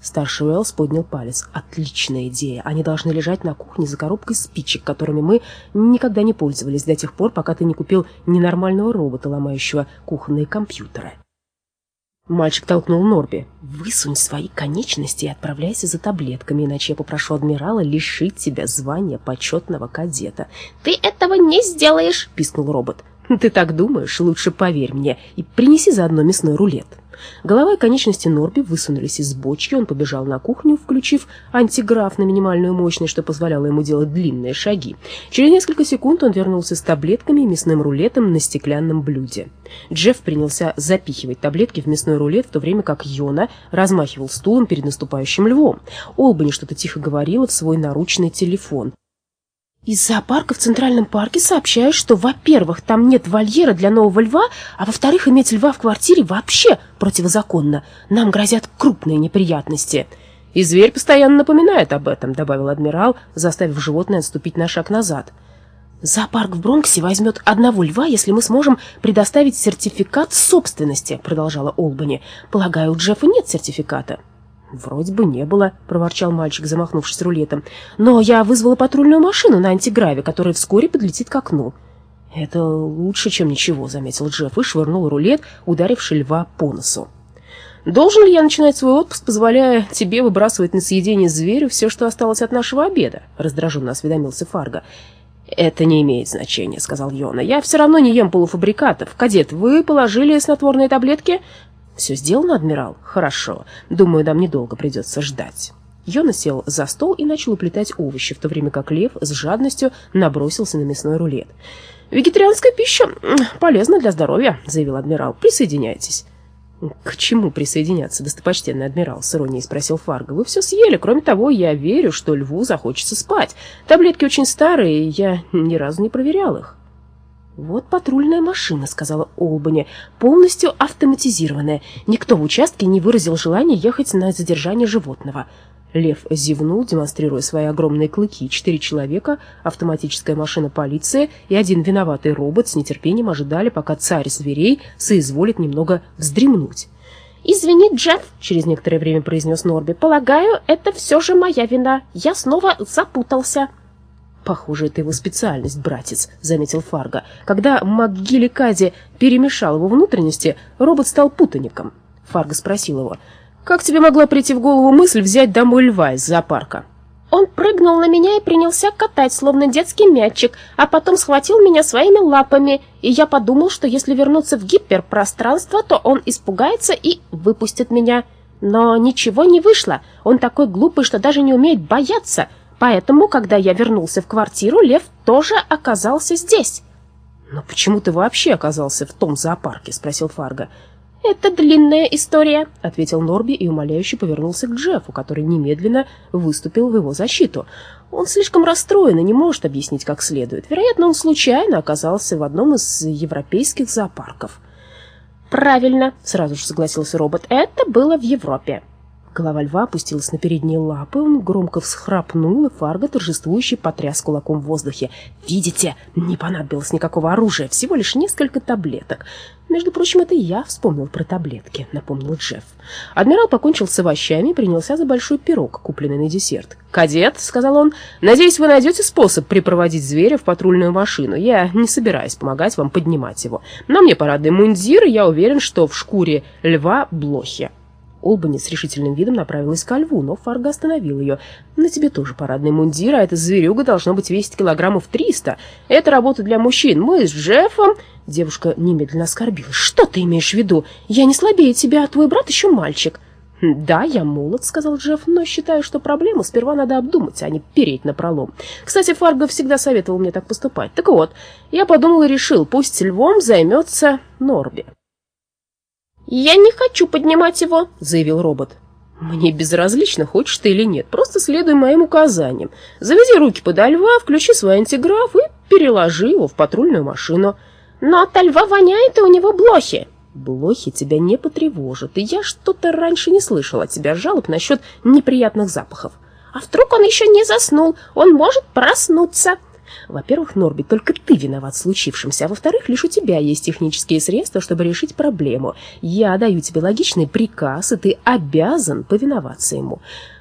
Старший Уэллс поднял палец. «Отличная идея. Они должны лежать на кухне за коробкой спичек, которыми мы никогда не пользовались до тех пор, пока ты не купил ненормального робота, ломающего кухонные компьютеры». Мальчик толкнул Норби. «Высунь свои конечности и отправляйся за таблетками, иначе я попрошу адмирала лишить тебя звания почетного кадета». «Ты этого не сделаешь!» — пискнул робот. «Ты так думаешь? Лучше поверь мне и принеси заодно мясной рулет». Голова и конечности Норби высунулись из бочки, он побежал на кухню, включив антиграф на минимальную мощность, что позволяло ему делать длинные шаги. Через несколько секунд он вернулся с таблетками и мясным рулетом на стеклянном блюде. Джефф принялся запихивать таблетки в мясной рулет, в то время как Йона размахивал стулом перед наступающим львом. Олбани что-то тихо говорила в свой наручный телефон. Из зоопарка в Центральном парке сообщают, что, во-первых, там нет вольера для нового льва, а во-вторых, иметь льва в квартире вообще противозаконно. Нам грозят крупные неприятности. И зверь постоянно напоминает об этом, добавил адмирал, заставив животное отступить на шаг назад. Зоопарк в Бронксе возьмет одного льва, если мы сможем предоставить сертификат собственности, продолжала Олбани. Полагаю, у Джеффа нет сертификата. «Вроде бы не было», — проворчал мальчик, замахнувшись рулетом. «Но я вызвала патрульную машину на антиграве, которая вскоре подлетит к окну». «Это лучше, чем ничего», — заметил Джефф и швырнул рулет, ударивший льва по носу. «Должен ли я начинать свой отпуск, позволяя тебе выбрасывать на съедение зверю все, что осталось от нашего обеда?» — раздраженно осведомился Фарго. «Это не имеет значения», — сказал Йона. «Я все равно не ем полуфабрикатов. Кадет, вы положили снотворные таблетки?» «Все сделано, адмирал? Хорошо. Думаю, нам недолго придется ждать». Йона сел за стол и начал уплетать овощи, в то время как лев с жадностью набросился на мясной рулет. «Вегетарианская пища полезна для здоровья», — заявил адмирал. «Присоединяйтесь». «К чему присоединяться, достопочтенный адмирал?» — с иронией спросил Фарго. «Вы все съели. Кроме того, я верю, что льву захочется спать. Таблетки очень старые, я ни разу не проверял их». «Вот патрульная машина», — сказала Олбани, — «полностью автоматизированная. Никто в участке не выразил желания ехать на задержание животного». Лев зевнул, демонстрируя свои огромные клыки. Четыре человека, автоматическая машина полиции и один виноватый робот с нетерпением ожидали, пока царь зверей соизволит немного вздремнуть. «Извини, Джефф», — через некоторое время произнес Норби, — «полагаю, это все же моя вина. Я снова запутался». «Похоже, это его специальность, братец», — заметил Фарго. Когда МакГилликади перемешал его внутренности, робот стал путаником. Фарго спросил его, «Как тебе могла прийти в голову мысль взять домой льва из зоопарка?» Он прыгнул на меня и принялся катать, словно детский мячик, а потом схватил меня своими лапами, и я подумал, что если вернуться в гиперпространство, то он испугается и выпустит меня. Но ничего не вышло. Он такой глупый, что даже не умеет бояться. Поэтому, когда я вернулся в квартиру, лев тоже оказался здесь. «Но почему ты вообще оказался в том зоопарке?» — спросил Фарго. «Это длинная история», — ответил Норби и умоляюще повернулся к Джеффу, который немедленно выступил в его защиту. Он слишком расстроен и не может объяснить как следует. Вероятно, он случайно оказался в одном из европейских зоопарков. «Правильно», — сразу же согласился робот, — «это было в Европе». Голова льва опустилась на передние лапы, он громко всхрапнул, и Фарго торжествующе потряс кулаком в воздухе. «Видите, не понадобилось никакого оружия, всего лишь несколько таблеток. Между прочим, это я вспомнил про таблетки», — напомнил Джефф. Адмирал покончил с овощами и принялся за большой пирог, купленный на десерт. «Кадет», — сказал он, — «надеюсь, вы найдете способ припроводить зверя в патрульную машину. Я не собираюсь помогать вам поднимать его. На мне парадный мундир, и я уверен, что в шкуре льва блохи». Олбани с решительным видом направилась ко льву, но Фарго остановил ее. «На тебе тоже парадный мундир, а эта зверюга должно быть весить килограммов триста. Это работа для мужчин. Мы с Джеффом...» Девушка немедленно оскорбилась. «Что ты имеешь в виду? Я не слабее тебя, а твой брат еще мальчик». «Хм, «Да, я молод», — сказал Джефф, «но считаю, что проблему сперва надо обдумать, а не переть на пролом. Кстати, Фарго всегда советовал мне так поступать. Так вот, я подумал и решил, пусть львом займется Норби». «Я не хочу поднимать его», — заявил робот. «Мне безразлично, хочешь ты или нет. Просто следуй моим указаниям. Заведи руки подо льва, включи свой антиграф и переложи его в патрульную машину». «Но от льва воняет, и у него блохи». «Блохи тебя не потревожат, и я что-то раньше не слышал от тебя жалоб насчет неприятных запахов». «А вдруг он еще не заснул? Он может проснуться». Во-первых, Норби, только ты виноват в случившемся, а во-вторых, лишь у тебя есть технические средства, чтобы решить проблему. Я даю тебе логичный приказ, и ты обязан повиноваться ему.